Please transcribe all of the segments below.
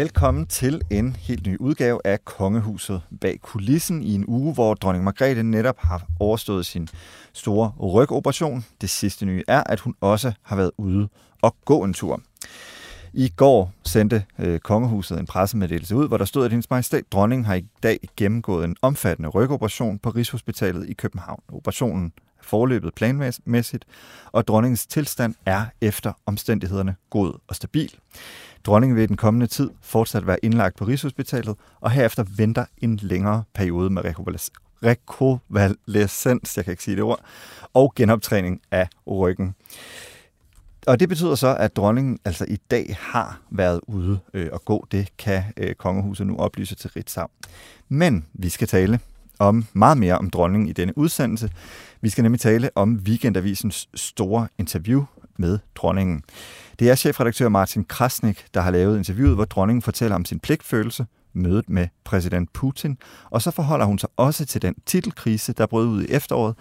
Velkommen til en helt ny udgave af Kongehuset bag kulissen i en uge, hvor dronning Margrethe netop har overstået sin store rygoperation. Det sidste nye er, at hun også har været ude og gå en tur. I går sendte øh, kongehuset en pressemeddelelse ud, hvor der stod, at hendes majestæt dronning har i dag gennemgået en omfattende rygoperation på Rigshospitalet i København. Operationen forløbet planmæssigt, og dronningens tilstand er efter omstændighederne god og stabil. Dronningen vil i den kommende tid fortsat være indlagt på Rigshospitalet, og herefter venter en længere periode med rekonvalescens, jeg kan ikke sige det ord, og genoptræning af ryggen. Og det betyder så, at dronningen altså i dag har været ude øh, og gå. Det kan øh, kongehuset nu oplyse til Ritzau. Men vi skal tale om meget mere om dronningen i denne udsendelse. Vi skal nemlig tale om Weekendavisens store interview med dronningen. Det er chefredaktør Martin Krasnik, der har lavet interviewet, hvor dronningen fortæller om sin pligtfølelse, mødet med præsident Putin, og så forholder hun sig også til den titelkrise, der brød ud i efteråret,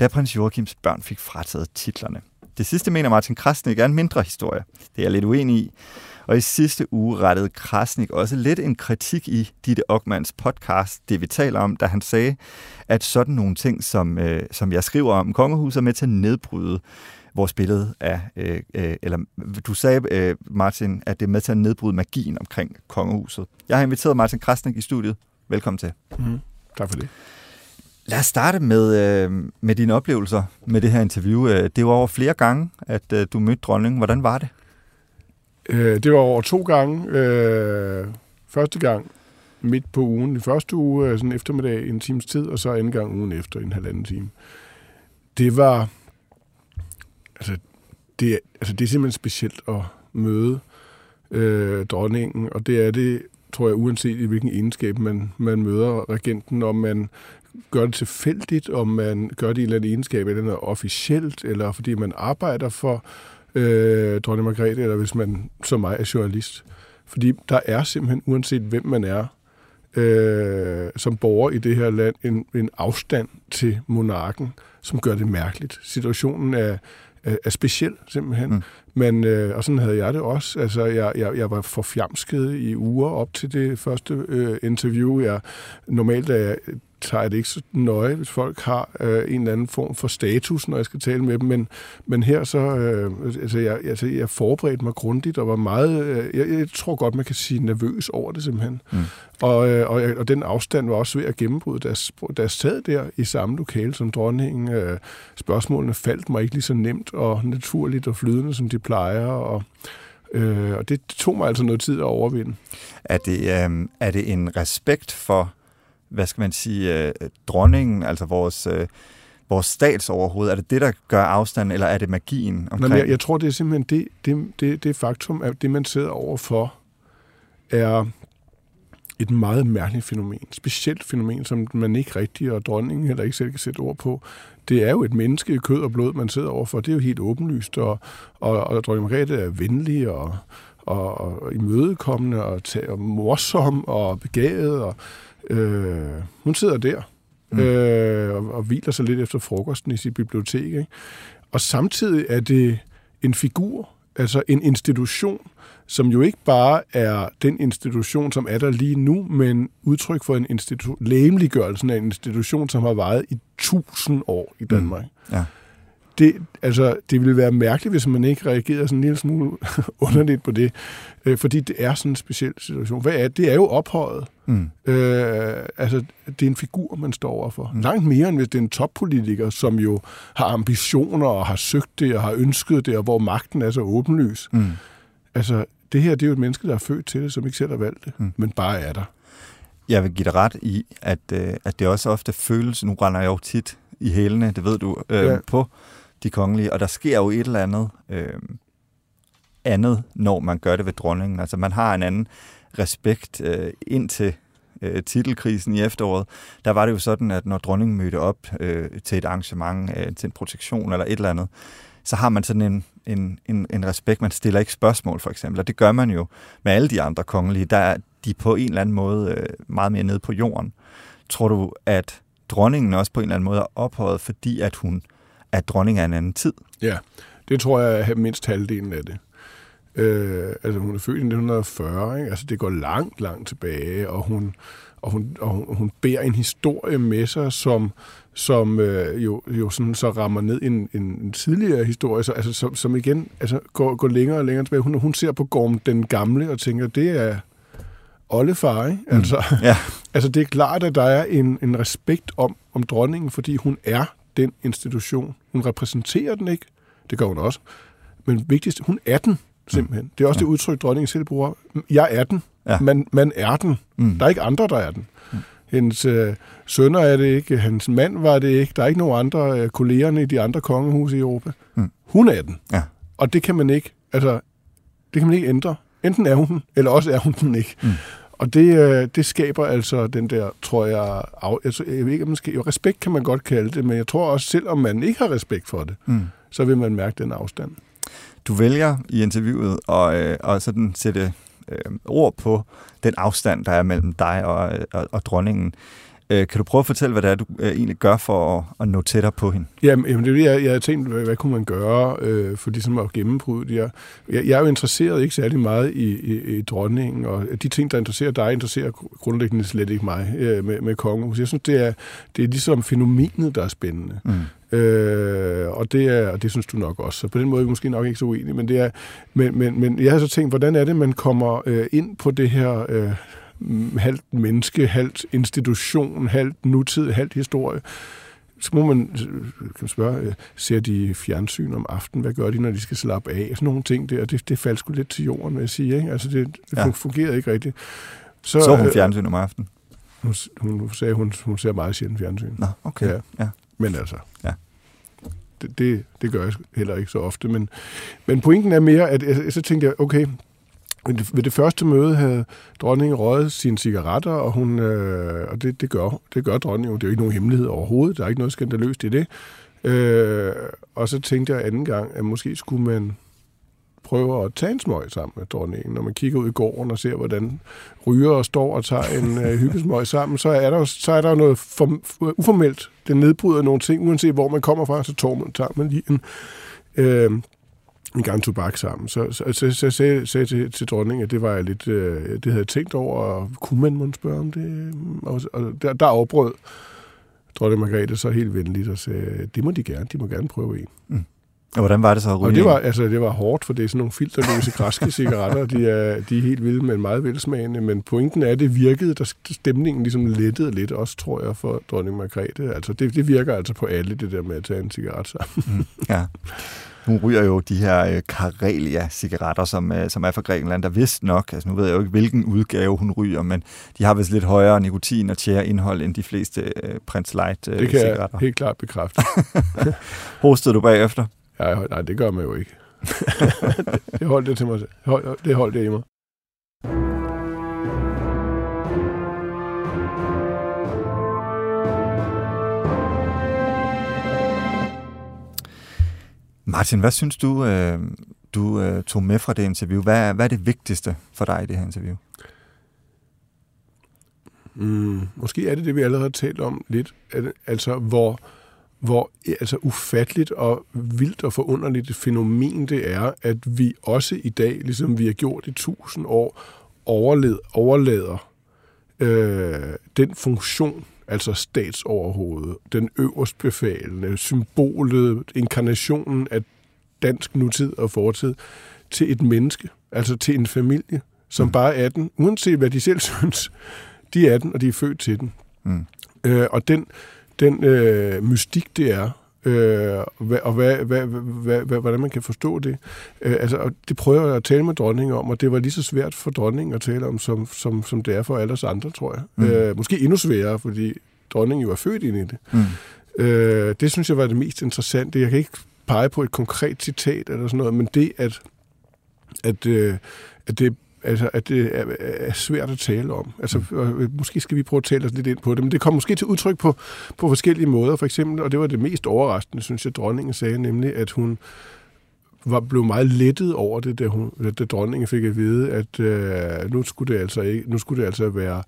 da prins Joachims børn fik frataget titlerne. Det sidste mener Martin Krasnik er en mindre historie. Det er jeg lidt uenig i. Og i sidste uge rettede Krasnik også lidt en kritik i Ditte Ockmans podcast, det vi taler om, da han sagde, at sådan nogle ting, som, øh, som jeg skriver om kongehuset, er med til at nedbryde vores billede af, øh, øh, eller du sagde, øh, Martin, at det er med til at nedbryde magien omkring kongehuset. Jeg har inviteret Martin Krasnik i studiet. Velkommen til. Mm, tak for det. Lad os starte med, øh, med dine oplevelser med det her interview. Øh, det var over flere gange, at øh, du mødte dronningen. Hvordan var det? Øh, det var over to gange. Øh, første gang midt på ugen. I første uge, øh, sådan eftermiddag, en times tid, og så anden gang ugen efter, en halvanden time. Det var... Altså, det, altså, det er simpelthen specielt at møde øh, dronningen, og det er det, tror jeg, uanset i hvilken egenskab man, man møder regenten, om man gør det tilfældigt, om man gør det i en eller anden egenskab, eller noget officielt, eller fordi man arbejder for øh, dronning Margrethe, eller hvis man som mig er journalist. Fordi der er simpelthen, uanset hvem man er, øh, som borger i det her land, en, en afstand til monarken, som gør det mærkeligt. Situationen er, er, er speciel, simpelthen. Mm. Men, øh, og sådan havde jeg det også. Altså, jeg, jeg, jeg var forfjamsket i uger op til det første øh, interview. Jeg, normalt er jeg tager jeg det ikke så nøje, hvis folk har øh, en eller anden form for status, når jeg skal tale med dem. Men, men her så, øh, altså jeg, altså jeg forberedte mig grundigt og var meget, øh, jeg, jeg tror godt, man kan sige nervøs over det simpelthen. Mm. Og, øh, og, og den afstand var også ved at gennembryde, da, da jeg sad der i samme lokale som dronningen. Øh, spørgsmålene faldt mig ikke lige så nemt og naturligt og flydende, som de plejer, og Øh, og det tog mig altså noget tid at overvinde. Er det, øh, er det en respekt for hvad skal man sige, øh, dronningen, altså vores, øh, vores statsoverhoved? Er det det, der gør afstanden, eller er det magien omkring? Nå, jeg, jeg tror, det er simpelthen det, det, det, det faktum, at det, man sidder overfor, er et meget mærkeligt fænomen. Specielt fænomen, som man ikke rigtig, og dronningen heller ikke selv kan sætte ord på. Det er jo et menneske i kød og blod, man sidder overfor. Det er jo helt åbenlyst, og, og, og dronning Margrethe er venlig og, og, og imødekommende og, og morsom og begavet, og Øh, hun sidder der mm. øh, og, og hviler sig lidt efter frokosten i sit bibliotek. Ikke? Og samtidig er det en figur, altså en institution, som jo ikke bare er den institution, som er der lige nu, men udtryk for en institution, lægemliggørelsen af en institution, som har varet i tusind år i Danmark. Mm. Ja det, altså, det ville være mærkeligt, hvis man ikke reagerede sådan en lille smule underligt på det, øh, fordi det er sådan en speciel situation. Hvad er det? er jo ophøjet. Mm. Øh, altså, det er en figur, man står overfor. Mm. Langt mere, end hvis det er en toppolitiker, som jo har ambitioner og har søgt det og har ønsket det, og hvor magten er så åbenlys. Mm. Altså, det her, det er jo et menneske, der er født til det, som ikke selv har valgt det, mm. men bare er der. Jeg vil give dig ret i, at, øh, at det også ofte føles, nu render jeg jo tit i hælene, det ved du, øh, ja. på de kongelige, og der sker jo et eller andet øh, andet, når man gør det ved dronningen. Altså man har en anden respekt øh, indtil øh, titelkrisen i efteråret. Der var det jo sådan, at når dronningen mødte op øh, til et arrangement, øh, til en protektion eller et eller andet, så har man sådan en, en, en, en respekt. Man stiller ikke spørgsmål, for eksempel. Og det gør man jo med alle de andre kongelige. Der er de på en eller anden måde øh, meget mere nede på jorden. Tror du, at dronningen også på en eller anden måde er ophøjet, fordi at hun at dronning er en anden tid. Ja, det tror jeg er mindst halvdelen af det. Øh, altså hun er født i 1940, ikke? altså det går langt, langt tilbage, og hun, og hun, og hun, hun bærer en historie med sig, som, som øh, jo, jo sådan, så rammer ned en, en, en tidligere historie, så, altså, som, som igen altså, går, går længere og længere tilbage. Hun, hun ser på Gorm den gamle og tænker, det er oldefar, ikke? Mm. Altså, Ja. altså det er klart, at der er en, en respekt om, om dronningen, fordi hun er den institution. Hun repræsenterer den ikke, det gør hun også, men vigtigst, hun er den simpelthen. Det er også det udtryk, dronningen selv bruger. Jeg er den. Ja. Man, man er den. Mm. Der er ikke andre, der er den. Hendes øh, sønner er det ikke, hans mand var det ikke, der er ikke nogen andre øh, kollegerne i de andre kongehuse i Europa. Mm. Hun er den. Ja. Og det kan man ikke, altså, det kan man ikke ændre. Enten er hun den, eller også er hun den ikke. Mm. Og det, øh, det skaber altså den der, tror jeg, af, altså, jeg ved ikke, om man skal, jo, respekt kan man godt kalde det, men jeg tror også, selvom man ikke har respekt for det, Mm. så vil man mærke den afstand. Du vælger i interviewet at, øh, at sådan sætte øh, ord på den afstand, der er mellem dig og, øh, og, og dronningen. Øh, kan du prøve at fortælle, hvad det er, du øh, egentlig gør for at, at nå tættere på hende? Jamen, jamen det er det, jeg, jeg havde tænkt, hvad, hvad kunne man gøre øh, for ligesom at gennembryde det her. Jeg, jeg er jo interesseret ikke særlig meget i, i, i dronningen, og de ting, der interesserer dig, interesserer grundlæggende slet ikke mig øh, med, med kongehus. Jeg synes, det er, det er ligesom fænomenet, der er spændende. Mm. Øh, og, det er, og det synes du nok også. Så på den måde er vi måske nok ikke så uenige. Men, det er, men, men, men jeg har så tænkt, hvordan er det, man kommer øh, ind på det her øh, halvt menneske, halvt institution, halvt nutid, halvt historie. Så må man øh, kan spørge, øh, ser de fjernsyn om aftenen? Hvad gør de, når de skal slappe af? Sådan nogle ting der. Det, det faldt sgu lidt til jorden, vil jeg sige. Ikke? Altså, det, det Ja. fungerede ikke rigtigt. Så hun øh, fjernsyn om aftenen? hun, hun sagde, hun, hun ser meget sjældent fjernsyn. Nå, okay. Ja. ja. Men altså, Ja. det, det, det gør jeg heller ikke så ofte. Men, men pointen er mere, at jeg, så tænkte jeg, okay, ved det første møde havde dronningen røget sine cigaretter, og, hun, øh, og det, det, gør, det gør dronningen jo. Det er jo ikke nogen hemmelighed overhovedet. Der er ikke noget skandaløst i det. Øh, og så tænkte jeg anden gang, at måske skulle man prøve at tage en smøg sammen med dronningen. Når man kigger ud i gården og ser, hvordan ryger står og tager en øh, hyggesmøg sammen, så er der, så er der jo noget for, uformelt. Det nedbryder nogle ting, uanset hvor man kommer fra, så tager man, tager man lige en, øh, en gang tobak sammen. Så, så, så, så sagde, sagde til, til dronningen, at det var jeg lidt, øh, det havde jeg tænkt over, og kunne man måske spørge om det? Og, og der, der afbrød dronning Margrethe så helt venligt og sagde, det må de gerne, de må gerne prøve en. Og hvordan var det så at ryge Og det var, altså, det var hårdt, for det er sådan nogle filterløse græske cigaretter. De er, de er helt vilde, men meget velsmagende. Men pointen er, at det virkede, der stemningen ligesom lettede lidt, også tror jeg, for dronning Margrethe. Altså, det, det virker altså på alle, det der med at tage en cigaret sammen. Mm, ja. Hun ryger jo de her øh, Karelia-cigaretter, som, øh, som er fra Grækenland, der vist nok, altså nu ved jeg jo ikke, hvilken udgave hun ryger, men de har vist lidt højere nikotin- og tjæreindhold end de fleste øh, Prince Det kan Light-cigaretter. jeg helt klart bekræfte. Hostede du bagefter? Ja, nej, det gør man jo ikke. det holdt det til mig. selv. Det holdt det i mig. Martin, hvad synes du, øh, du øh, tog med fra det interview? Hvad, hvad er det vigtigste for dig i det her interview? Mm, måske er det det, vi allerede har talt om lidt. Altså, hvor, hvor altså, ufatteligt og vildt og forunderligt et fænomen det er, at vi også i dag, ligesom vi har gjort i tusind år, overled, overlader øh, den funktion, altså statsoverhovedet, den øverst befalende, symbolet, inkarnationen af dansk nutid og fortid, til et menneske, altså til en familie, som Mm. bare er den, uanset hvad de selv synes, de er den, og de er født til den. Mm. Øh, og den, den øh, mystik, det er, øh, og hvad, hvad, hvad, hvad, hvordan man kan forstå det. Øh, altså, og det prøver jeg at tale med dronningen om, og det var lige så svært for dronningen at tale om, som, som, som det er for alle os andre, tror jeg. Mm. Mm. Øh, måske endnu sværere, fordi dronningen jo er født ind i det. Mm. Øh, det synes jeg var det mest interessante. Jeg kan ikke pege på et konkret citat eller sådan noget, men det, at, at, øh, at det Altså, at det er, er svært at tale om. Altså, øh, måske skal vi prøve at tale os lidt ind på det, men det kom måske til udtryk på, på forskellige måder. For eksempel, og det var det mest overraskende, synes jeg, dronningen sagde, nemlig, at hun var blev meget lettet over det, da, hun, da dronningen fik at vide, at øh, nu, skulle det altså ikke, nu skulle det altså være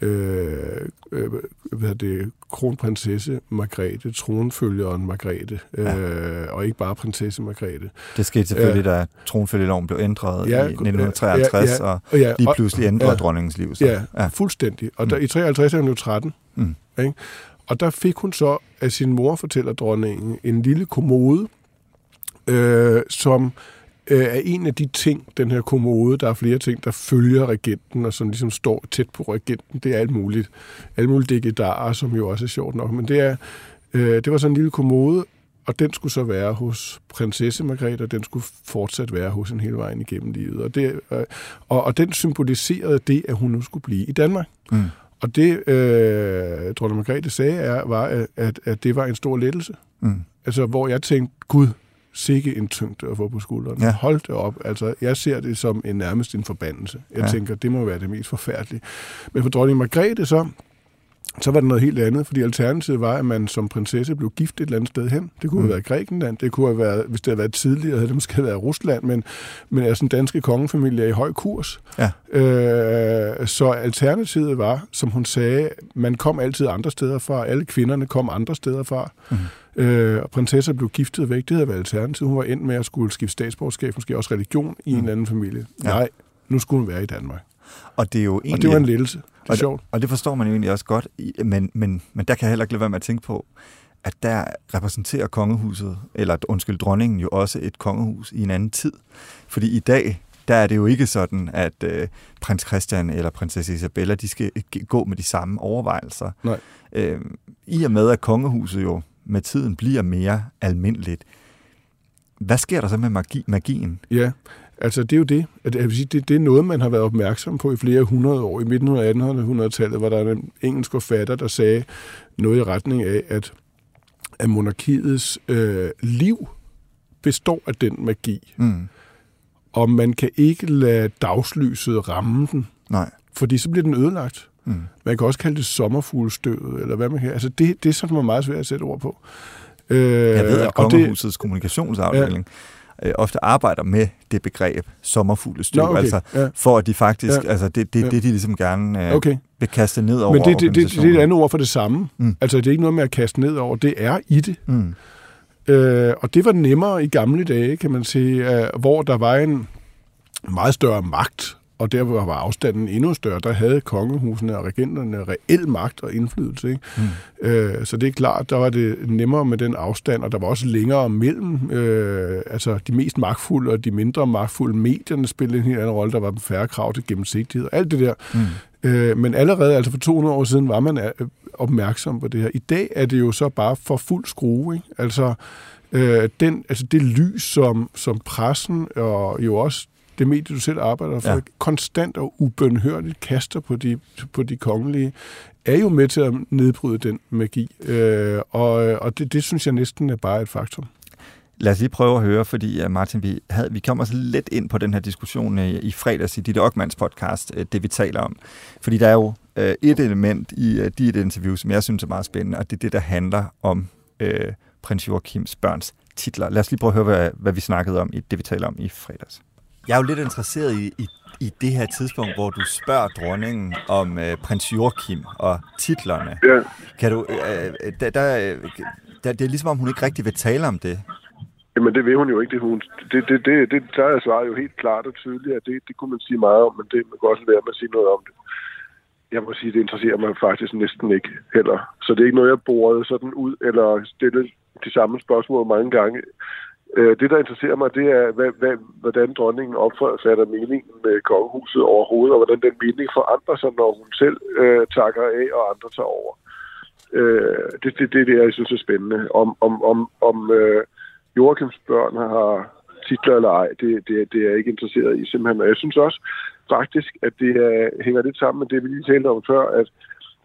øh, øh, hvad det, kronprinsesse Margrethe, tronfølgeren Margrethe, ja. øh, og ikke bare prinsesse Margrethe. Det skete selvfølgelig, ja. da tronfølgeloven blev ændret ja, i 1953, ja, ja, og ja, lige pludselig ændrede ja, dronningens liv. Så. Ja, ja, fuldstændig. Og der, mm. i 53 er hun jo 13. Mm. Ikke? Og der fik hun så af sin mor, fortæller dronningen, en lille kommode, øh, som øh, er en af de ting, den her kommode, der er flere ting, der følger regenten, og som ligesom står tæt på regenten. Det er alt muligt. Alt muligt digitarer, som jo også er sjovt nok. Men det, er, øh, det var sådan en lille kommode, og den skulle så være hos prinsesse Margrethe, og den skulle fortsat være hos en hele vejen igennem livet. Og, det, øh, og, og den symboliserede det, at hun nu skulle blive i Danmark. Mm. Og det, øh, dronning Margrethe sagde, er, var, at, at det var en stor lettelse. Mm. Altså, hvor jeg tænkte, gud, sikke en tyngde at få på skulderen. Ja. Hold det op. Altså, jeg ser det som en nærmest en forbandelse. Jeg ja. tænker, det må være det mest forfærdelige. Men for dronning Margrethe så, så var det noget helt andet, fordi alternativet var, at man som prinsesse blev gift et eller andet sted hen. Det kunne mm. have været Grækenland, det kunne have været, hvis det havde været tidligere, havde det måske været Rusland, men, men altså en danske kongefamilie er i høj kurs. Ja. Øh, så alternativet var, som hun sagde, man kom altid andre steder fra, alle kvinderne kom andre steder fra. Mm. Øh, og prinsesser blev giftet væk, det havde været alternativet. Hun var endt med at skulle skifte statsborgerskab, måske også religion i mm. en anden familie. Ja. Nej, nu skulle hun være i Danmark. Og det er jo egentlig... Og det var en lettelse. Det er og sjovt. Det, og det forstår man jo egentlig også godt, men, men, men der kan jeg heller ikke lade være med at tænke på, at der repræsenterer kongehuset, eller undskyld, dronningen jo også et kongehus i en anden tid. Fordi i dag, der er det jo ikke sådan, at øh, prins Christian eller prinsesse Isabella, de skal gå med de samme overvejelser. Nej. Øh, I og med, at kongehuset jo med tiden bliver mere almindeligt, hvad sker der så med magi, magien? Ja, Altså, det er jo det. At, jeg vil sige, det, det er noget, man har været opmærksom på i flere hundrede år. I midten af 1800-tallet var der en engelsk forfatter, der sagde noget i retning af, at, at monarkiets øh, liv består af den magi. Mm. Og man kan ikke lade dagslyset ramme den. Nej. Fordi så bliver den ødelagt. Mm. Man kan også kalde det sommerfuglestøvet, eller hvad man kan. Altså, det, det er sådan meget svært at sætte ord på. Øh, jeg ved, at Kongehusets det, kommunikationsafdeling ja øh, ofte arbejder med det begreb sommerfuglestøv, Nå, okay. altså ja. for at de faktisk, ja. altså det, det, ja. det de ligesom gerne øh, okay. vil kaste ned over Men det, det, det, det er et andet ord for det samme. Mm. Altså det er ikke noget med at kaste ned over, det er i det. Mm. Øh, og det var nemmere i gamle dage, kan man sige, øh, hvor der var en meget større magt og der var afstanden endnu større. Der havde kongehusene og regenterne reel magt og indflydelse. Ikke? Mm. Øh, så det er klart, der var det nemmere med den afstand, og der var også længere mellem øh, altså de mest magtfulde og de mindre magtfulde. Medierne spillede en helt anden rolle. Der var færre krav til gennemsigtighed og alt det der. Mm. Øh, men allerede altså for 200 år siden var man øh, opmærksom på det her. I dag er det jo så bare for fuld skrue. Ikke? Altså, øh, den, altså det lys, som, som pressen og jo også det medie, du selv arbejder for, ja. konstant og ubønhørligt kaster på de, på de kongelige, er jo med til at nedbryde den magi. Øh, og og det, det synes jeg næsten er bare et faktum. Lad os lige prøve at høre, fordi Martin, vi, havde, vi kom også lidt ind på den her diskussion uh, i fredags i dit Ockmans podcast, uh, det vi taler om. Fordi der er jo uh, et element i dit interview, som jeg synes er meget spændende, og det er det, der handler om uh, prins Joachims børns titler. Lad os lige prøve at høre, hvad, hvad vi snakkede om i det, vi taler om i fredags. Jeg er jo lidt interesseret i, i, i det her tidspunkt, hvor du spørger dronningen om øh, prins Joachim og titlerne. Ja. Kan du, øh, der, der, der, det er ligesom om, hun ikke rigtig vil tale om det. Jamen, det vil hun jo ikke. Det, hun, det, det, det, det der er svaret jo helt klart og tydeligt, at det, det kunne man sige meget om, men det man kan også være med at sige noget om det. Jeg må sige, det interesserer mig faktisk næsten ikke heller. Så det er ikke noget, jeg borede sådan ud, eller stillet de samme spørgsmål mange gange. Øh, det, der interesserer mig, det er, hvad, hvad, hvordan dronningen opfatter meningen med kongehuset overhovedet, og hvordan den mening forandrer sig, når hun selv øh, takker af, og andre tager over. Øh, det er det, det, det, jeg synes er spændende. Om, om, om, om øh, Joachims børn har titler eller ej, det, det, det er jeg ikke interesseret i simpelthen. Og jeg synes også faktisk, at det er, hænger lidt sammen med det, vi lige talte om før, at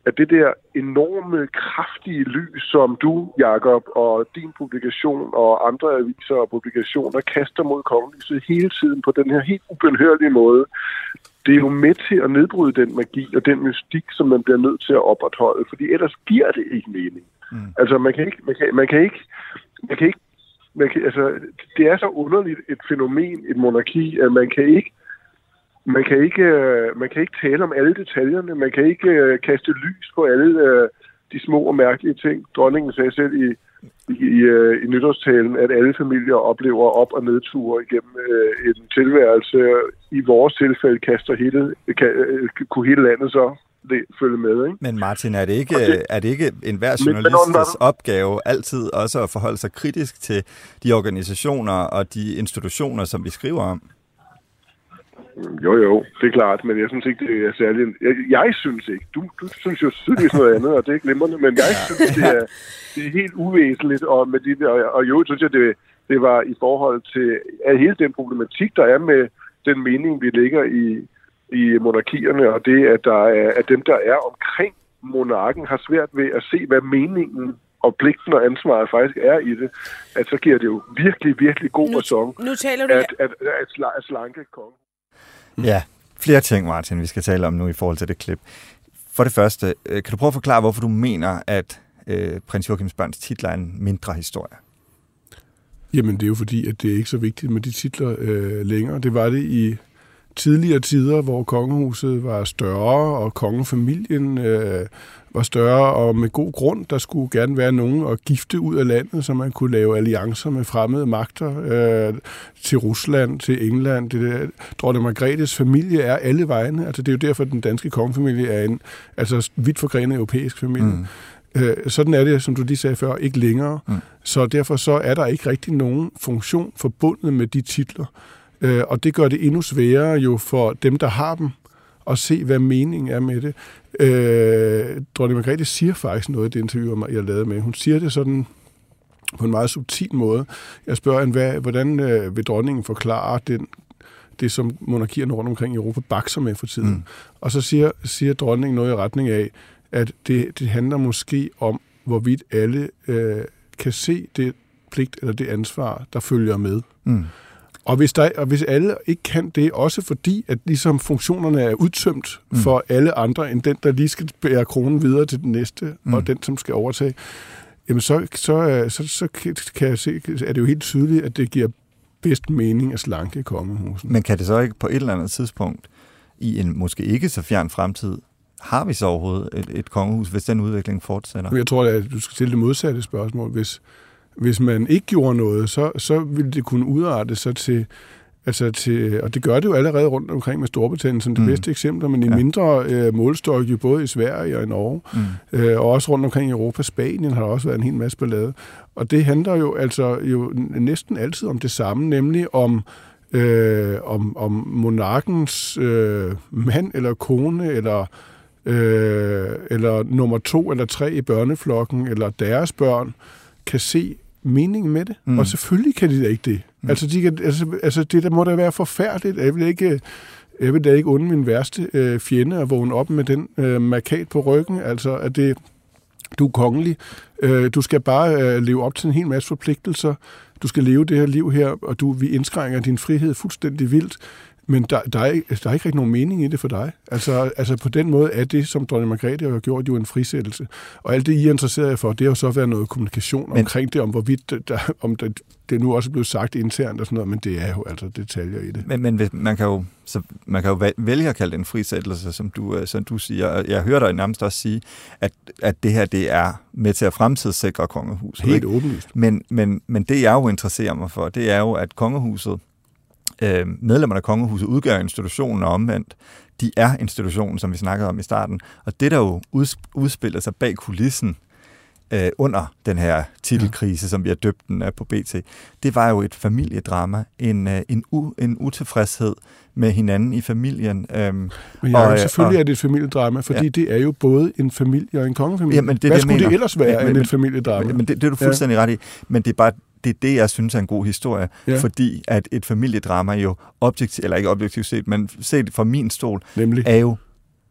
at det der enorme, kraftige lys, som du, Jakob, og din publikation og andre aviser og publikationer kaster mod kongelyset hele tiden på den her helt ubenhørlige måde, det er jo med til at nedbryde den magi og den mystik, som man bliver nødt til at opretholde, fordi ellers giver det ikke mening. Mm. Altså, man kan ikke, man kan, man kan ikke, man kan ikke man kan, altså, det er så underligt et fænomen, et monarki, at man kan ikke man kan ikke, øh, man kan ikke tale om alle detaljerne. Man kan ikke øh, kaste lys på alle øh, de små og mærkelige ting. Dronningen sagde selv i, i, i, øh, i nytårstalen, at alle familier oplever op- og nedture igennem øh, en tilværelse. I vores tilfælde kaster hele, kan, øh, kunne hele landet så det, følge med. Ikke? Men Martin, er det ikke, det- er det ikke enhver journalists opgave altid også at forholde sig kritisk til de organisationer og de institutioner, som vi skriver om? Jo, jo, det er klart, men jeg synes ikke, det er særligt... Jeg, jeg synes ikke. Du, du synes jo tydeligvis noget andet, og det er glimrende, men jeg synes, det er, det er helt uvæsentligt, og, med de der, og jo, synes jeg, det, det var i forhold til at hele den problematik, der er med den mening, vi lægger i, i monarkierne, og det, at, der er, at dem, der er omkring monarken, har svært ved at se, hvad meningen og pligten og ansvaret faktisk er i det, at så giver det jo virkelig, virkelig god Nu, ræson, nu taler du... at, at, at, at slanke kongen. Ja, flere ting, Martin, vi skal tale om nu i forhold til det klip. For det første, øh, kan du prøve at forklare, hvorfor du mener, at øh, prins Joachims børns titler er en mindre historie? Jamen, det er jo fordi, at det er ikke så vigtigt med de titler øh, længere. Det var det i tidligere tider, hvor kongehuset var større, og kongefamilien øh, var større, og med god grund, der skulle gerne være nogen at gifte ud af landet, så man kunne lave alliancer med fremmede magter øh, til Rusland, til England. Det der. Dronning Margrethes familie er alle vegne. Altså, det er jo derfor, at den danske kongefamilie er en altså, vidt forgrenet europæisk familie. Mm. Øh, sådan er det, som du lige sagde før, ikke længere. Mm. Så derfor så er der ikke rigtig nogen funktion forbundet med de titler. Øh, og det gør det endnu sværere jo for dem, der har dem, at se, hvad meningen er med det. Øh, Dronning Margrethe siger faktisk noget i det interview, jeg lavede med. Hun siger det sådan på en meget subtil måde. Jeg spørger hende, hvad, hvordan øh, vil dronningen forklare den, det, som monarkierne rundt omkring i Europa bakser med for tiden? Mm. Og så siger, siger dronningen noget i retning af, at det, det handler måske om, hvorvidt alle øh, kan se det pligt eller det ansvar, der følger med. Mm. Og hvis, der, og hvis alle ikke kan det, også fordi, at ligesom funktionerne er udtømt mm. for alle andre, end den, der lige skal bære kronen videre til den næste, mm. og den, som skal overtage, jamen så, så, øh, så, så kan jeg se, er det jo helt tydeligt, at det giver bedst mening at slanke kongehusen. Men kan det så ikke på et eller andet tidspunkt, i en måske ikke så fjern fremtid, har vi så overhovedet et, et kongehus, hvis den udvikling fortsætter? Jeg tror, at du skal stille det modsatte spørgsmål. Hvis, hvis man ikke gjorde noget, så, så ville det kunne udarte sig til, altså til, og det gør det jo allerede rundt omkring med Storbritannien som det mm. bedste eksempler, men i ja. mindre øh, jo både i Sverige og i Norge, mm. øh, og også rundt omkring i Europa. Spanien har der også været en hel masse ballade. Og det handler jo altså jo næsten altid om det samme, nemlig om øh, om, om monarkens øh, mand eller kone eller øh, eller nummer to eller tre i børneflokken, eller deres børn, kan se meningen med det. Mm. Og selvfølgelig kan de da ikke det. Mm. Altså, de kan, altså, altså, det der må da være forfærdeligt. Jeg vil ikke, jeg vil da ikke unde min værste øh, fjende at vågne op med den øh, markat på ryggen. Altså, at det, du er kongelig. Øh, du skal bare øh, leve op til en hel masse forpligtelser. Du skal leve det her liv her, og du, vi indskrænker din frihed fuldstændig vildt. Men der, der, er, ikke, der er ikke rigtig nogen mening i det for dig. Altså, altså på den måde er det, som dronning Margrethe har gjort, jo en frisættelse. Og alt det, I er interesseret for, det har jo så været noget kommunikation men, omkring det, om hvorvidt der, om det, det nu også er blevet sagt internt og sådan noget, men det er jo altså detaljer i det. Men, men man kan jo, så man kan jo væ- vælge at kalde det en frisættelse, som du, øh, som du siger. Jeg hører dig nærmest også sige, at, at det her det er med til at fremtidssikre kongehuset. Helt åbenlyst. Men, men, men det, jeg jo interesserer mig for, det er jo, at kongehuset, øh, medlemmerne af kongehuset udgør institutionen og omvendt. De er institutionen, som vi snakkede om i starten. Og det, der jo uds- udspiller sig bag kulissen øh, under den her titelkrise, ja. som vi har døbt den af på BT, det var jo et familiedrama, en, øh, en, u, en utilfredshed med hinanden i familien. Øhm, Men ja, og, øh, selvfølgelig og- er det et familiedrama, fordi Ja. ja. det er jo både en familie og en kongefamilie. Jamen, det er Hvad det, skulle mener. det ellers være Men- end men- et familiedrama? Men, men det, det er du fuldstændig ja. ret i. Men det er bare det, er det, jeg synes er en god historie. Ja. Fordi at et familiedrama jo objektivt, eller ikke objektivt set, men set fra min stol, Nemlig. er jo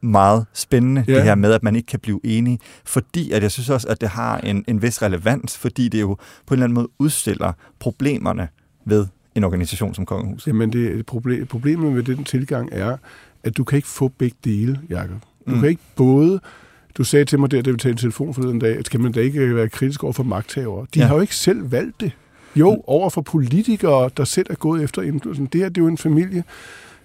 meget spændende, ja. Det her med, at man ikke kan blive enige. Fordi at jeg synes også, at det har en, en vis relevans, fordi det jo på en eller anden måde udstiller problemerne ved en organisation som Kongehuset. Jamen, det, problem, problemet med den tilgang er, at du kan ikke få begge dele, Jacob. Du Mm. kan ikke både... Du sagde til mig der, da vi talte telefon forleden dag, at skal man da ikke være kritisk over for magthavere? De ja. har jo ikke selv valgt det. Jo, over for politikere, der selv er gået efter indflydelsen. Det her det er jo en familie,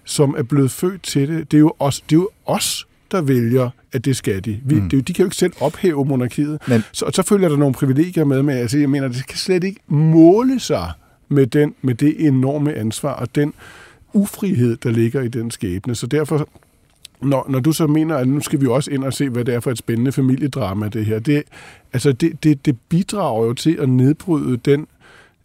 som er blevet født til det. Det er jo os, det er jo os der vælger, at det skal de. Vi, mm. det, de kan jo ikke selv ophæve monarkiet. Men, så, og så følger der nogle privilegier med, men altså, jeg mener, det kan slet ikke måle sig med, den, med det enorme ansvar og den ufrihed, der ligger i den skæbne. Så derfor når, når du så mener, at nu skal vi også ind og se, hvad det er for et spændende familiedrama, det her, det, altså det, det, det bidrager jo til at nedbryde den,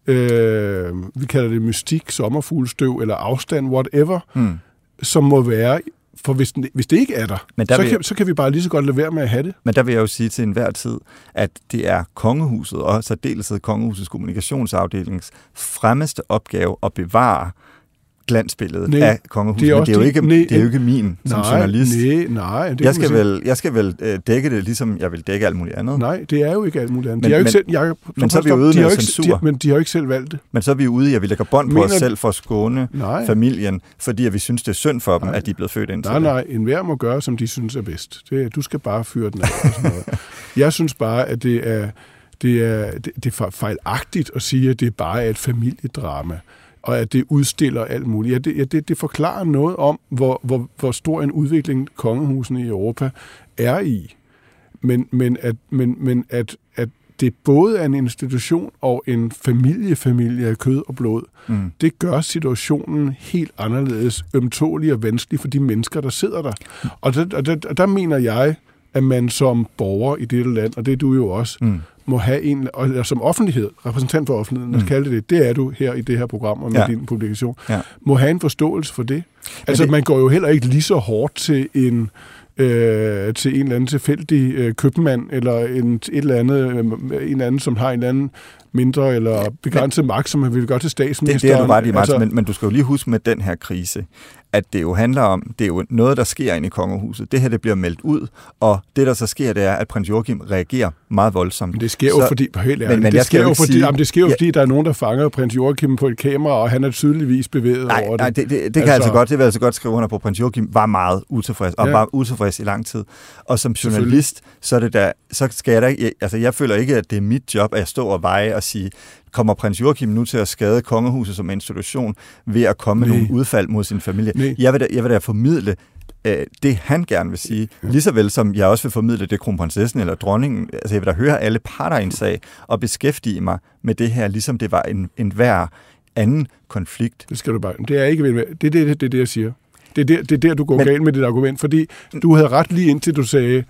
øh, vi kalder det mystik, sommerfuglstøv eller afstand, whatever, mm. som må være for hvis, den, hvis det ikke er der, Men der så, kan, jeg, så kan vi bare lige så godt lade være med at have det. Men der vil jeg jo sige til enhver tid, at det er kongehuset, og særdeleshed kongehusets kommunikationsafdelings fremmeste opgave at bevare glansbilledet nej, af kongehuset, det er, men det er, jo ikke, nej, det er jo ikke min som nej, journalist. Nej, nej. Det jeg, skal vel, jeg skal vel øh, dække det, ligesom jeg vil dække alt muligt andet. Nej, det er jo ikke alt muligt andet. Men, de er jo ikke men, selv, jeg, men så er vi jo ude med censur. De, men de har jo ikke selv valgt det. Men så er vi ude i, at vi lægger bånd på Mener, os selv for at skåne nej. familien, fordi at vi synes, det er synd for dem, nej. at de er blevet født ind Nej, nej, enhver må gøre, som de synes er bedst. Det, du skal bare fyre den af. jeg synes bare, at det er, det er, det, det er fejlagtigt at sige, at det bare er et familiedrama og at det udstiller alt muligt. Ja, det, ja, det, det forklarer noget om, hvor, hvor, hvor stor en udvikling kongehusene i Europa er i. Men, men, at, men, men at, at det både er en institution og en familiefamilie af kød og blod, mm. det gør situationen helt anderledes ømtålig og vanskelig for de mennesker, der sidder der. Og der, og der, der mener jeg, at man som borger i dette land, og det er du jo også, mm må have en, eller som offentlighed, repræsentant for offentligheden, mm. kalde det, det er du her i det her program og med ja. din publikation, ja. må have en forståelse for det. Altså, det... man går jo heller ikke lige så hårdt til en øh, til en eller anden tilfældig øh, købmand, eller en, et eller andet, øh, en eller anden, som har en eller anden mindre eller begrænset magt, som man vil gøre til statsministeren. Det, det er du ret i, altså, men, men du skal jo lige huske med den her krise, at det jo handler om, det er jo noget, der sker inde i kongehuset. Det her, det bliver meldt ud, og det, der så sker, det er, at prins Joachim reagerer meget voldsomt. Men det sker så, jo fordi, på helt ærligt, men, men det, sker jo fordi, sige, jamen, det sker jo ja, fordi, der er nogen, der fanger prins Joachim på et kamera, og han er tydeligvis bevæget nej, over det. Nej, det, det, det altså, kan altså godt, det vil altså godt skrive under på, prins Joachim var meget utilfreds, og ja. var utilfreds i lang tid. Og som journalist, så er det der, så skal jeg da ikke, altså jeg føler ikke, at det er mit job, at jeg står og veje og sige, kommer prins Joachim nu til at skade kongehuset som institution ved at komme med nogle udfald mod sin familie? Nej. Jeg vil da, jeg vil da formidle øh, det, han gerne vil sige, lige så vel som jeg også vil formidle det kronprinsessen eller dronningen. Altså, jeg vil da høre alle parter i en sag og beskæftige mig med det her, ligesom det var en, en hver anden konflikt. Det skal du bare. Det er ikke det, det, det, det, det jeg siger. Det er der, det er der du går Men, galt med dit argument, fordi du havde ret lige indtil du sagde,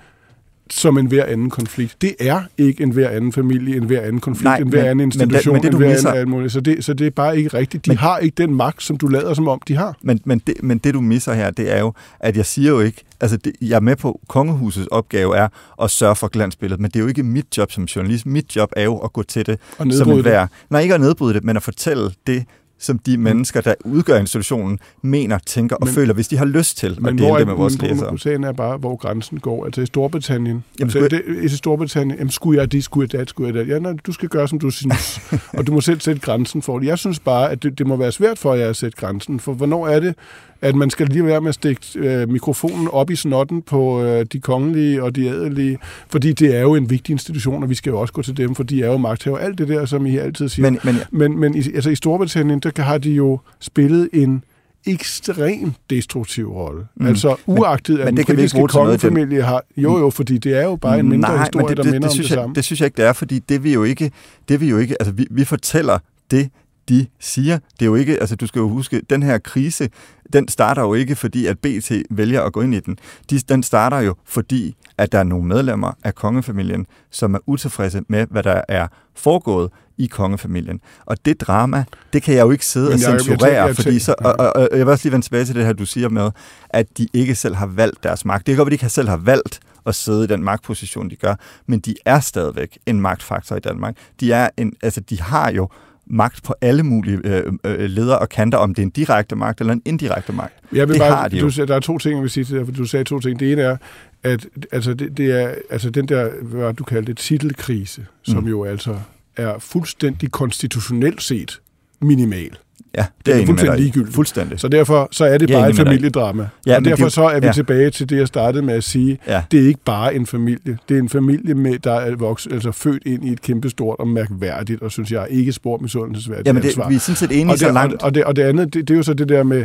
som en hver anden konflikt. Det er ikke en hver anden familie, en hver anden konflikt, Nej, en hver men, anden institution, men det, men det, en hver anden mulighed. Så det, så det er bare ikke rigtigt. De men, har ikke den magt, som du lader som om, de har. Men, men, det, men det, du misser her, det er jo, at jeg siger jo ikke, altså det, jeg er med på, kongehusets opgave er at sørge for glansbilledet, men det er jo ikke mit job som journalist. Mit job er jo at gå til det som en hver. Nej, ikke at nedbryde det, men at fortælle det, som de mennesker, der udgør institutionen, mener, tænker og men, føler, hvis de har lyst til men at dele det med vores læsere. Men sagen er bare, hvor grænsen går. Altså i Storbritannien, jamen, altså, det, i Storbritannien, jamen, skulle jeg det, skulle jeg det, skulle jeg det. Ja, nej, du skal gøre, som du synes, og du må selv sætte grænsen for det. Jeg synes bare, at det, det må være svært for jer at sætte grænsen, for hvornår er det, at man skal lige være med at stikke øh, mikrofonen op i snotten på øh, de kongelige og de adelige, fordi det er jo en vigtig institution, og vi skal jo også gå til dem, for de er jo magthaver. Alt det der, som I altid siger. Men, men, ja. men, men i, altså, i Storbritannien, der har de jo spillet en ekstrem destruktiv rolle. Mm. Altså uagtet, at men, men den britiske kongefamilie har... Jo, jo, fordi det er jo bare en mindre Nej, historie, det, der det, minder det, om det jeg, samme. Det synes jeg ikke, det er, fordi det vi jo ikke... Det vi jo ikke altså, vi, vi fortæller det, de siger. Det er jo ikke, altså du skal jo huske, den her krise, den starter jo ikke, fordi at BT vælger at gå ind i den. De, den starter jo, fordi at der er nogle medlemmer af kongefamilien, som er utilfredse med, hvad der er foregået i kongefamilien. Og det drama, det kan jeg jo ikke sidde og censurere, jeg fordi så, og, og, og jeg vil også lige vende tilbage til det her, du siger med, at de ikke selv har valgt deres magt. Det kan godt at de ikke selv har valgt at sidde i den magtposition, de gør, men de er stadigvæk en magtfaktor i Danmark. De, er en, altså, de har jo magt på alle mulige øh, øh, ledere og kanter, om det er en direkte magt eller en indirekte magt. Jeg vil det bare, har de jo. Du, der er to ting, jeg vil sige til dig, for du sagde to ting. Det ene er, at altså, det, det er, altså den der, hvad du kalder det, titelkrise, som mm. jo altså er fuldstændig konstitutionelt set minimal. Ja, Det er enig med fuldstændig ligegyldigt. Fuldstændig. Så derfor så er det er bare et familiedrama. Ja, og men derfor det- så er vi ja. tilbage til det, jeg startede med at sige. Ja. Det er ikke bare en familie. Det er en familie, med, der er vokset, altså født ind i et kæmpestort og mærkværdigt, og synes jeg ikke spor misundelsesværdigt Jamen, det, ansvar. vi er sådan set enige og så det, langt. Og, og, det, og det andet, det, det er jo så det der med,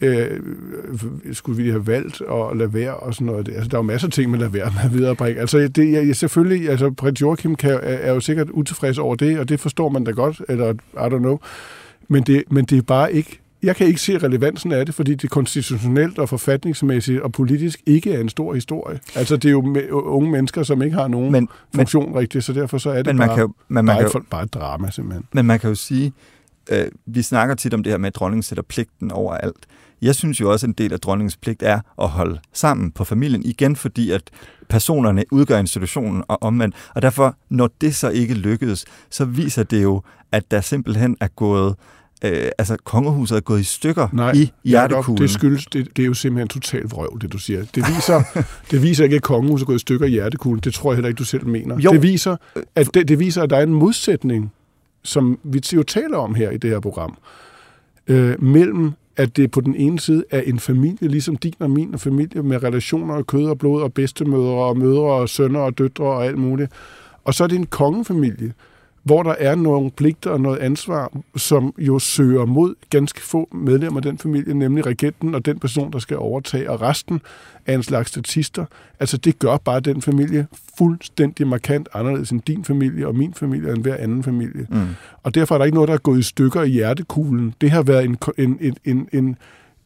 øh, skulle vi have valgt at lade være og sådan noget. Altså, der er jo masser af ting, man lader være med at viderebringe. Altså, det, jeg, selvfølgelig, altså, prins Joachim kan, er, er jo sikkert utilfreds over det, og det forstår man da godt, eller I don't know. Men det, men det er bare ikke, jeg kan ikke se relevansen af det, fordi det konstitutionelt og forfatningsmæssigt og politisk ikke er en stor historie. Altså, det er jo unge mennesker, som ikke har nogen Men, men, funktion rigtigt, så derfor så er det men bare, man kan jo, men man bare, kan jo, bare et drama, simpelthen. Men man kan jo sige, øh, vi snakker tit om det her med, at dronningen sætter pligten over alt. Jeg synes jo også, at en del af dronningens pligt er at holde sammen på familien, igen fordi, at personerne udgør institutionen og omvendt. Og derfor, når det så ikke lykkedes, så viser det jo, at der simpelthen er gået, øh, altså kongehuset er gået i stykker Nej, i hjertekuglen. det skyldes, det, det er jo simpelthen totalt vrøv, det du siger. Det viser, det viser ikke, at kongehuset er gået i stykker i hjertekuglen. Det tror jeg heller ikke, du selv mener. Jo. Det viser, at det, det viser, at der er en modsætning, som vi jo taler om her i det her program, øh, mellem at det på den ene side er en familie, ligesom din og min familie, med relationer og kød og blod og bedstemødre og mødre og sønner og døtre og alt muligt. Og så er det en kongefamilie, hvor der er nogle pligter og noget ansvar, som jo søger mod ganske få medlemmer af den familie, nemlig regenten og den person, der skal overtage, og resten er en slags statister. Altså det gør bare den familie fuldstændig markant anderledes end din familie og min familie og hver anden familie. Mm. Og derfor er der ikke noget, der er gået i stykker i hjertekuglen. Det har været en, en, en, en, en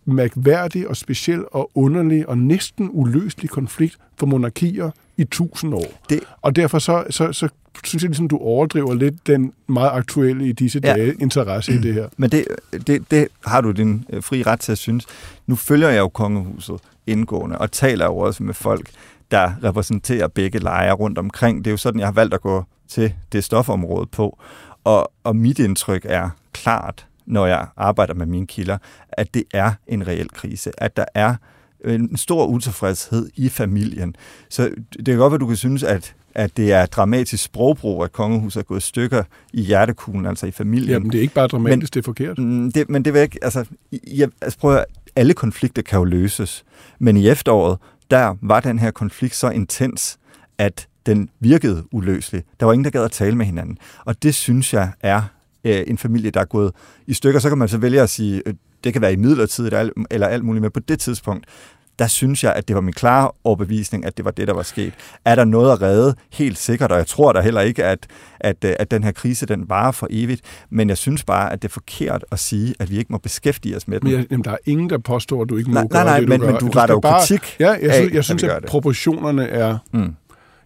mærkværdig og speciel og underlig og næsten uløselig konflikt for monarkier i tusind år. Det- Og derfor så, så, så synes jeg ligesom, du overdriver lidt den meget aktuelle i disse Ja. dage interesse i det her. Men det, det, det har du din øh, fri ret til at synes. Nu følger jeg jo kongehuset indgående, og taler jo også med folk, der repræsenterer begge lejre rundt omkring. Det er jo sådan, jeg har valgt at gå til det stofområde på. Og, og mit indtryk er klart, når jeg arbejder med mine kilder, at det er en reel krise. At der er en stor utilfredshed i familien. Så det kan godt være, du kan synes, at, at det er dramatisk sprogbrug, at kongehuset er gået stykker i hjertekuglen, altså i familien. Jamen, det er ikke bare dramatisk, men, det er forkert. Mm, Det, men det vil ikke, altså, jeg, altså prøv at, alle konflikter kan jo løses, men i efteråret, der var den her konflikt så intens, at den virkede uløselig. Der var ingen, der gad at tale med hinanden. Og det synes jeg er øh, en familie, der er gået i stykker. Så kan man så vælge at sige, øh, det kan være i midlertidigt eller alt, eller alt muligt, men på det tidspunkt, der synes jeg, at det var min klare overbevisning, at det var det, der var sket. Er der noget at redde? Helt sikkert, og jeg tror da heller ikke, at, at, øh, at den her krise, den varer for evigt. Men jeg synes bare, at det er forkert at sige, at vi ikke må beskæftige os med den. Men jeg, jamen, der er ingen, der påstår, at du ikke må Nej, gøre nej, nej, det, men, du men gør. du skal retter jo bare- kritik Ja, jeg synes, af, jeg synes at at proportionerne er... Mm. Jeg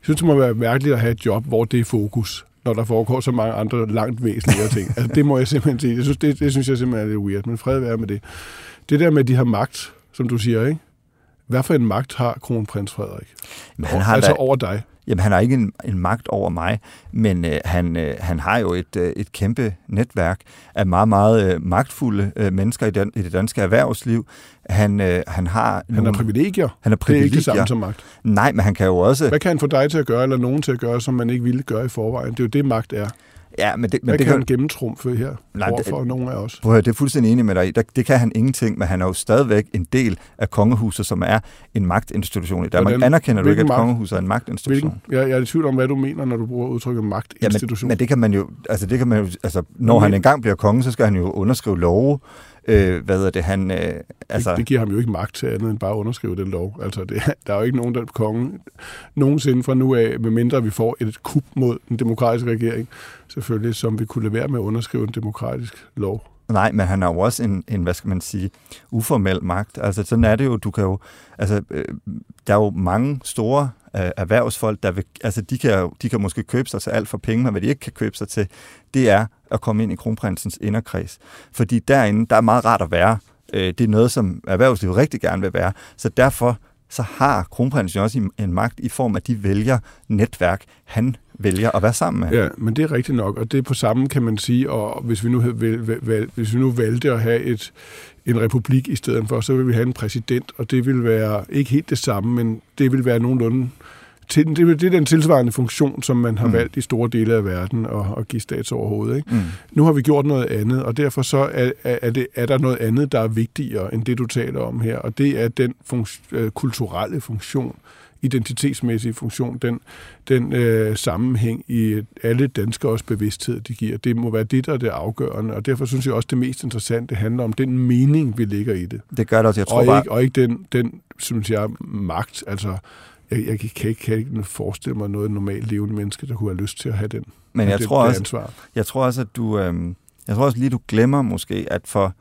synes, det må være mærkeligt at have et job, hvor det er fokus, når der foregår så mange andre langt væsentligere ting. Altså, det må jeg simpelthen sige. Jeg synes, det, det synes jeg simpelthen er lidt weird, men fred være med det. Det der med, at de har magt, som du siger, ikke? Hvad for en magt har kronprins Frederik? Men han har altså da, over dig. jamen, han har ikke en, en magt over mig, men øh, han, øh, han har jo et, øh, et kæmpe netværk af meget, meget øh, magtfulde øh, mennesker i, den, i det danske erhvervsliv. Han, øh, han har Han har nogle, privilegier. han har Det er ikke det samme privilegier. som magt. Nej, men han kan jo også... Hvad kan han få dig til at gøre, eller nogen til at gøre, som man ikke ville gøre i forvejen? Det er jo det, magt er. Ja, men det, men Hvad det kan han gennemtrumfe her Nej, det- overfor nogen af os? Prøv at høre, det er fuldstændig enig med dig i. Det kan han ingenting, men han er jo stadigvæk en del af kongehuset, som er en magtinstitution i Danmark. Hvordan- Anerkender du ikke, at magt? kongehuset er en magtinstitution? Hvilken? Jeg, jeg er i tvivl om, hvad du mener, når du bruger udtrykket Ja, magtinstitution. men, men det kan man jo, altså det kan man jo, altså når Men- han engang bliver konge, så skal han jo underskrive love. Øh, hvad er det, han, øh, altså, det, det giver ham jo ikke magt til andet end bare at underskrive den lov. Altså, det, der er jo ikke nogen, der konge nogensinde fra nu af, medmindre vi får et kup mod den demokratiske regering, selvfølgelig, som vi kunne lade være med at underskrive en demokratisk lov. nej, men han er jo også en, en, hvad skal man sige, uformel magt. Altså sådan er det jo, du kan jo, altså øh, der er jo mange store øh, erhvervsfolk, der vil, altså de kan, de kan måske købe sig til alt for penge, men hvad de ikke kan købe sig til, det er at komme ind i kronprinsens inderkreds. Fordi derinde, der er meget rart at være. Øh, det er noget, som erhvervslivet rigtig gerne vil være. Så derfor så har kronprinsen også en- magt i form af, at de vælger netværk, han vælger at være sammen med. Ja, men det er rigtigt nok, og det er på samme, kan man sige, og hvis vi nu, hvis vi nu valgte at have et, en republik i stedet for, så ville vi have en præsident, og det vil være ikke helt det samme, men det vil være nogenlunde til, det, det er den tilsvarende funktion, som man har Mm. valgt i store dele af verden at, at give statsoverhovedet. Ikke? Mm. Nu har vi gjort noget andet, og derfor så er, er, det, er der noget andet, der er vigtigere end det, du taler om her, og det er den funks, øh, kulturelle funktion, identitetsmæssige funktion, den, den øh, sammenhæng i alle danskers bevidsthed, de giver. Det må være det, der er det afgørende, og derfor synes jeg også, det mest interessante handler om den mening, vi lægger i det. Det gør det også. Jeg tror og, bare, ikke, og ikke den, den, synes jeg, magt. Altså, jeg, jeg kan, ikke, kan ikke forestille mig noget normalt levende menneske, der kunne have lyst til at have den. men jeg det, tror også, ansvar. Jeg tror også, at du, øh, jeg tror også lige, du glemmer måske, at for,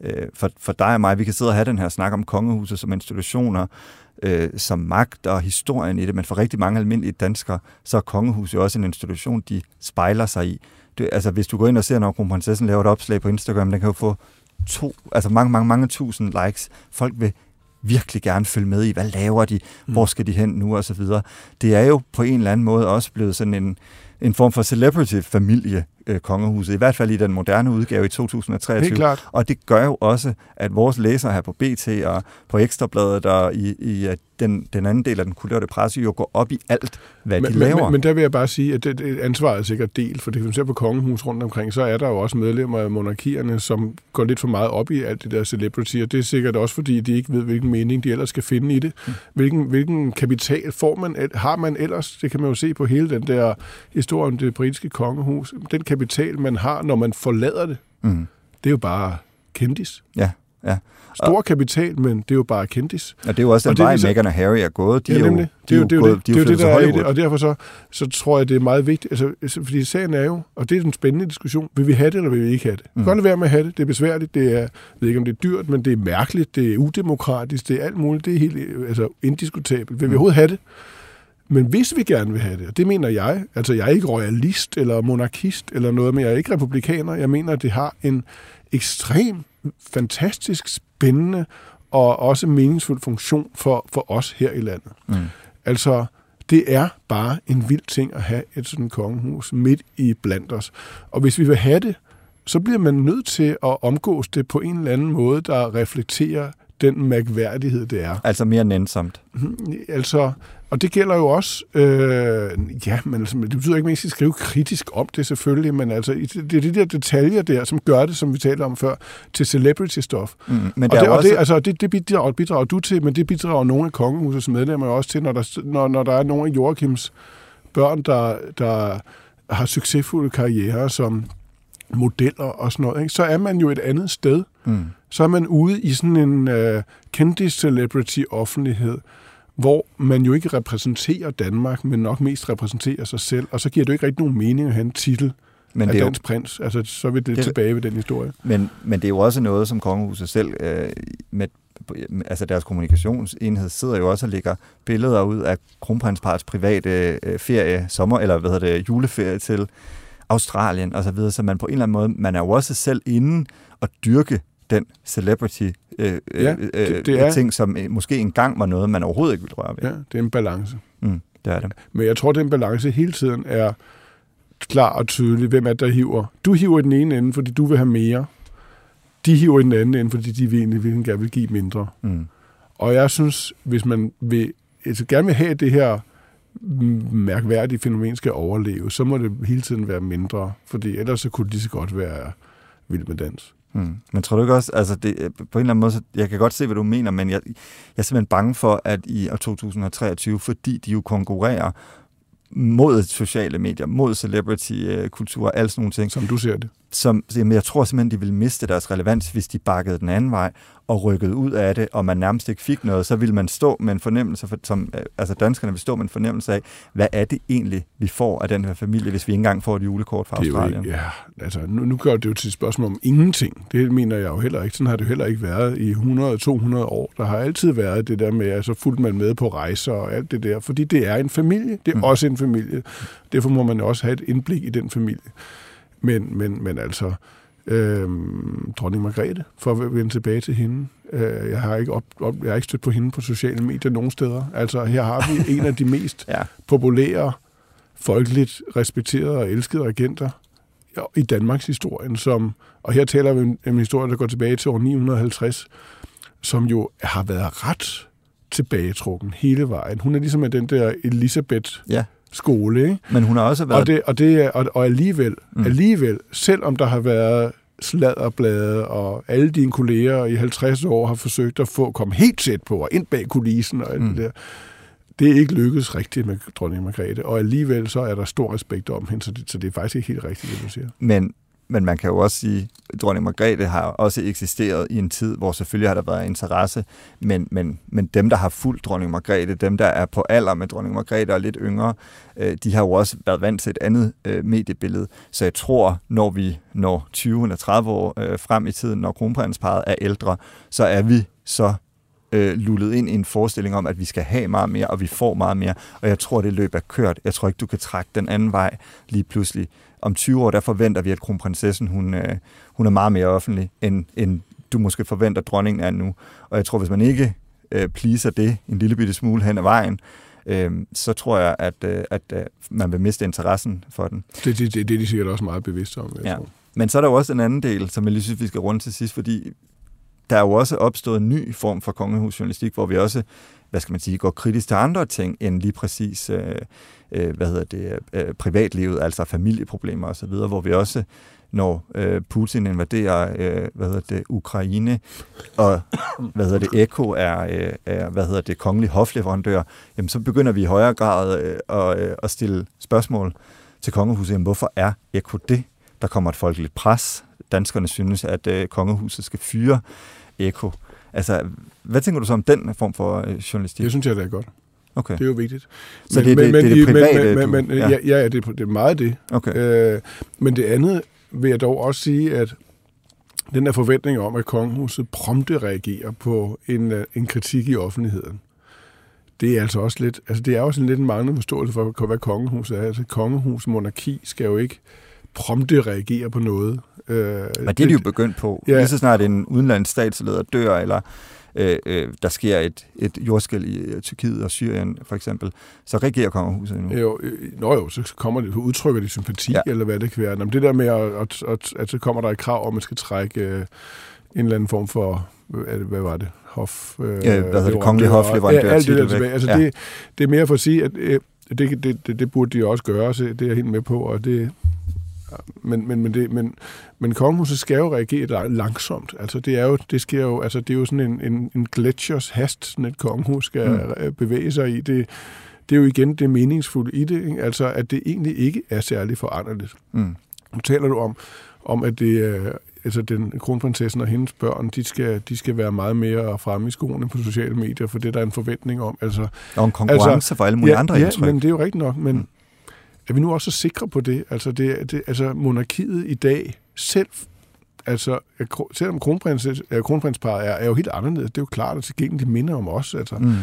øh, for, for dig og mig, vi kan sidde og have den her snak om kongehuset som institutioner, øh, som magt og historien i det, men for rigtig mange almindelige danskere, så er kongehuset jo også en institution, de spejler sig i. Det, altså, hvis du går ind og ser, når kronprinsessen laver et opslag på Instagram, den kan jo få to, altså mange, mange, mange tusind likes. Folk vil virkelig gerne følge med i, hvad laver de, hvor skal de hen nu, og så videre. Det er jo på en eller anden måde også blevet sådan en, en form for celebrity-familie, øh, kongehuset, i hvert fald i den moderne udgave i 2023. Helt klart. Og det gør jo også, at vores læsere her på BT og på Ekstrabladet og i, i den, den anden del af den kulørte presse jo går op i alt, hvad Men, de laver. men, men der vil jeg bare sige, at det, det ansvaret er sikkert delt, for det kan man se på kongehus rundt omkring, så er der jo også medlemmer af monarkierne, som går lidt for meget op i alt det der celebrity, og det er sikkert også, fordi de ikke ved, hvilken mening de ellers skal finde i det. Mm. Hvilken, hvilken kapital får man, har man ellers, det kan man jo se på hele den der historie om det britiske kongehus, den kapital, man har, når man forlader det, mm. det er jo bare kendis. Ja, ja. Stor kapital, men det er jo bare kendis. Og det er jo også Og den er vej, ligesom- Meghan og Harry er gået. De ja, er jo, de er det er jo gået, det, de er jo det, der er i det, og derfor så, så tror jeg, det er meget vigtigt. Altså, fordi sagen er jo, og det er den spændende diskussion, vil vi have det, eller vil vi ikke have det? Vi Mm. godt være med at have det, det er besværligt, det er, jeg ved ikke om det er dyrt, men det er mærkeligt, det er udemokratisk, det er alt muligt, det er helt altså, indiskutabelt. Vil vi Mm. overhovedet have det? Men hvis vi gerne vil have det, og det mener jeg, altså jeg er ikke royalist eller monarkist eller noget, men jeg er ikke republikaner, jeg mener, at det har en ekstrem, fantastisk spændende og også meningsfuld funktion for, for os her i landet. Mm. Altså, det er bare en vild ting at have et sådan kongehus midt i blandt os. Og hvis vi vil have det, så bliver man nødt til at omgås det på en eller anden måde, der reflekterer den mærkværdighed, det er. Altså mere nænsomt. Mhm, Altså, og det gælder jo også, øh, ja, men altså, det betyder ikke, at man skal skrive kritisk om det selvfølgelig, men altså, det er de der detaljer der, som gør det, som vi talte om før, til celebrity-stof. Mm. Men Og, det, og også... det, altså, det, det bidrager, bidrager du til, men det bidrager nogle af kongehusets medlemmer også til, når der, når, når der er nogle af Joachims børn, der, der har succesfulde karrierer som modeller og sådan noget, ikke? så er man jo et andet sted. Mm. Så er man ude i sådan en uh, kendis-celebrity-offentlighed, hvor man jo ikke repræsenterer Danmark, men nok mest repræsenterer sig selv, og så giver det jo ikke rigtig nogen mening at have en titel Men af det er jo, dansk prins. Altså, så er vi det, Det- tilbage ved den historie. Men, men det er jo også noget, som kongehuset selv, øh, med, altså deres kommunikationsenhed, sidder jo også og lægger billeder ud af kronprinsparets private øh, ferie, sommer, eller hvad hedder det, juleferie til Australien og så videre, så man på en eller anden måde, man er jo også selv inde og dyrke den celebrity øh, Ja, øh, det- det er- ting, som øh, måske engang var noget, man overhovedet ikke ville røre ved. Ja, det er en balance. Mm, det er det. Men jeg tror, den balance hele tiden er klar og tydelig. Hvem er det, der hiver? Du hiver i den ene ende, fordi du vil have mere. De hiver i den anden ende, fordi de vil egentlig vil gerne vil give mindre. Mm. Og jeg synes, hvis man vil, altså gerne vil have det her mærkværdige fænomen skal overleve, så må det hele tiden være mindre, fordi ellers så kunne det lige så godt være vild med dans. Mm. Men tror du ikke også, altså det, øh, på en eller anden måde, så, jeg kan godt se, hvad du mener, men jeg, jeg er simpelthen bange for, at i år 2023, fordi de jo konkurrerer mod sociale medier, mod celebrity-kultur, øh, alle sådan nogle ting, Som du ser det som, jamen, jeg tror simpelthen, de ville miste deres relevans, hvis de bakkede den anden vej og rykkede ud af det, og man nærmest ikke fik noget, så ville man stå med en fornemmelse, for, som, øh, altså danskerne vil stå med en fornemmelse af, hvad er det egentlig, vi får af den her familie, hvis vi ikke engang får et julekort fra Det Australien? ikke, ja, altså, nu, nu gør det jo til et spørgsmål om ingenting. Det mener jeg jo heller ikke. Sådan har det heller ikke været i 100-200 år. Der har altid været det der med, at så fulgte man med på rejser og alt det der, fordi det er en familie. Det er mm. også en familie. Derfor må man også have et indblik i den familie. Men, men, men altså, øhm, dronning Margrethe, for at vende tilbage til hende, øh, jeg, har ikke op, op, jeg har ikke stødt på hende på sociale medier nogen steder. Altså, her har vi en af de mest Ja. populære, folkeligt respekterede og elskede regenter i Danmarks historien, som, og her taler vi om en historie, der går tilbage til år 950, som jo har været ret tilbagetrukken hele vejen. Hun er ligesom af den der Elisabeth Ja, skole, ikke? men hun har også været... Og, det, og, det og, og alligevel, mm. alligevel, selvom der har været sladderblade, og alle dine kolleger i 50 år har forsøgt at få komme helt tæt på, og ind bag kulissen og alt mm. det der, det er ikke lykkedes rigtigt med dronning Margrethe, og alligevel så er der stor respekt om hende, så det, så det er faktisk ikke helt rigtigt, det du siger. Men, men man kan jo også sige, at dronning Margrethe har også eksisteret i en tid, hvor selvfølgelig har der været interesse, men, men, men dem, der har fulgt dronning Margrethe, dem, der er på alder med dronning Margrethe og lidt yngre, øh, de har jo også været vant til et andet øh, mediebillede. Så jeg tror, når vi når 20 eller 30 år øh, frem i tiden, når kronprinsparet er ældre, så er vi så øh, lullet ind i en forestilling om, at vi skal have meget mere, og vi får meget mere. Og jeg tror, det løb er kørt. Jeg tror ikke, du kan trække den anden vej lige pludselig. Om 20 år, der forventer vi, at kronprinsessen, hun, øh, hun er meget mere offentlig, end, end du måske forventer, dronningen er nu. Og jeg tror, hvis man ikke øh, pleaser det en lille bitte smule hen ad vejen, øh, så tror jeg, at, øh, at øh, man vil miste interessen for den. Det, det, det, det er de sikkert også meget bevidste om, jeg Ja. tror. Men så er der jo også en anden del, som jeg lige synes, vi skal runde til sidst, fordi der er jo også opstået en ny form for kongehusjournalistik, hvor vi også, hvad skal man sige, går kritisk til andre ting end lige præcis, øh, øh, hvad hedder det, øh, privatlivet, altså familieproblemer osv., hvor vi også, når øh, Putin invaderer, øh, hvad hedder det, Ukraine, og hvad hedder det, Eko er, øh, er hvad hedder det, kongelig hofleverandør, jamen så begynder vi i højere grad øh, at, øh, at stille spørgsmål til kongehuset, jamen hvorfor er Eko det? Der kommer et folkeligt pres. Danskerne synes, at øh, kongehuset skal fyre Eko. Altså, hvad tænker du så om den form for øh, journalistik? Det synes jeg, det er godt. Okay, Det er jo vigtigt. Så det er det- det er det private, men, men, men, ja. ja, ja, det, er, det er meget det. okay. Øh, men det andet vil jeg dog også sige, at den der forventning om, at kongehuset prompte reagerer på en, øh, en kritik i offentligheden, det er altså også lidt, altså det er også en lidt en manglende forståelse for, hvad kongehuset er. Altså kongehus, monarki skal jo ikke prompte reagere på noget. Øh, Men det er de jo begyndt på. Ja. Ja. Lige så snart en udenlandsk statsleder dør, eller øh, øh, der sker et, et jordskæld i øh, Tyrkiet og Syrien for eksempel, så regerer kongehuset nu. Jo, øh, nå jo, så kommer det, så udtrykker de sympati, Ja. ja. eller hvad det kan være. Nå, det der med, at, at, at, at så kommer der et krav om, at man skal trække øh, en eller anden form for, hvad, hvad var det, hof... Øh, hvad hedder det, kongelig hofleverandør Ja, alt det der tilbage. Altså, Ja. ja. det, det er mere for at sige, at øh, det, det, det, det burde de også gøre, så det er jeg helt med på, og det... ja, Men, men, men, det, men, men kongehuset skal jo reagere lang- langsomt. Altså, det er jo, det sker jo, altså, det er jo sådan en, en, en gletsjers hast, sådan et kongehus skal Mm. bevæge sig i. Det, det er jo igen det meningsfulde i det, ikke? altså at det egentlig ikke er særlig foranderligt. Mm. Nu taler du om, om at det, øh, altså den kronprinsessen og hendes børn, de skal, de skal være meget mere fremme i skoene på sociale medier, for det er der en forventning om. Altså, Og en konkurrence altså, for alle mulige ja, andre ja, indtryk. men det er jo rigtigt nok, men Mm er vi nu også sikre på det? Altså, det, det, altså monarkiet i dag selv, altså selvom kronprins, er, kronprinsparet er, er jo helt anderledes, det er jo klart, at tilgængeligt de minder om os. Altså, Mm.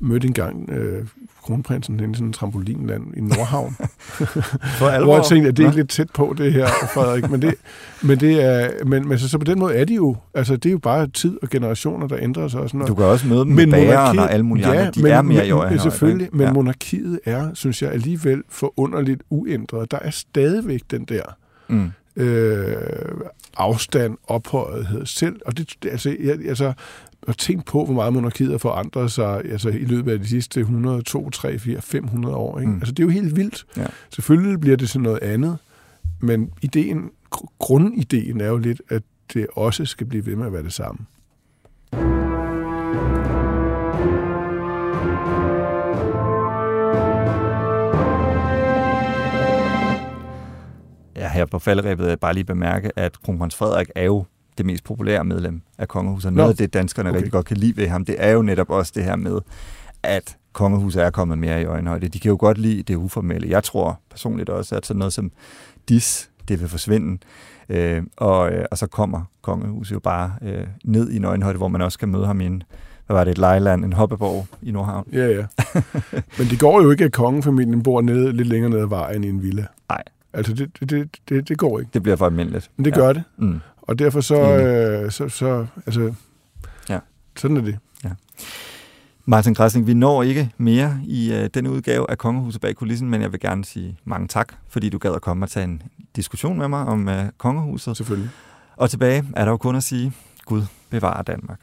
mødte engang øh, kronprinsen i sådan en trampolinland i Nordhavn. For alvor. Hvor jeg tænkte, at det er Nå. lidt tæt på det her, Frederik. Men, det, men, det er, men, men så, så på den måde er de jo, altså det er jo bare tid og generationer, der ændrer sig. Og sådan noget. Du kan også møde dem med bageren og alle mulige ja, andre. De men, er mere i men, øjne. men selvfølgelig, men ja. ja. monarkiet er, synes jeg, alligevel forunderligt uændret. Der er stadigvæk den der Mm. Øh, afstand, ophøjethed selv. Og det, altså, jeg, altså, at tænke på, hvor meget monarkiet har forandret sig altså, i løbet af de sidste 100, 2, 3, 4, 500 år. Ikke? Mm. Altså, det er jo helt vildt. Ja. Selvfølgelig bliver det til noget andet, men ideen, gr- grundideen er jo lidt, at det også skal blive ved med at være det samme. Her på falderæbet bare lige bemærke, at kronprins Frederik er jo det mest populære medlem af kongehuset. Noget Nå. af det, danskerne okay. Rigtig godt kan lide ved ham, det er jo netop også det her med, at kongehuset er kommet mere i øjenhøjde. De kan jo godt lide det uformelle. Jeg tror personligt også, at sådan noget som dis, det vil forsvinde. Øh, og, øh, og så kommer kongehuset jo bare øh, ned i en øjenhøjde, hvor man også kan møde ham i en, hvad var det, et lejeland, en hoppeborg i Nordhavn. Ja, ja. men det går jo ikke, at kongefamilien bor nede, lidt længere ned ad vejen i en villa. Nej. Altså, det, det, det, det, går ikke. Det bliver for almindeligt. Men det ja. gør det. Mm. Og derfor så, øh, så, så altså, Ja. sådan er det. Martin Græsning, vi når ikke mere i øh, denne udgave af Kongehuset bag kulissen, men jeg vil gerne sige mange tak, fordi du gad at komme og tage en diskussion med mig om øh, Kongehuset. Selvfølgelig. Og tilbage er der jo kun at sige, Gud bevarer Danmark.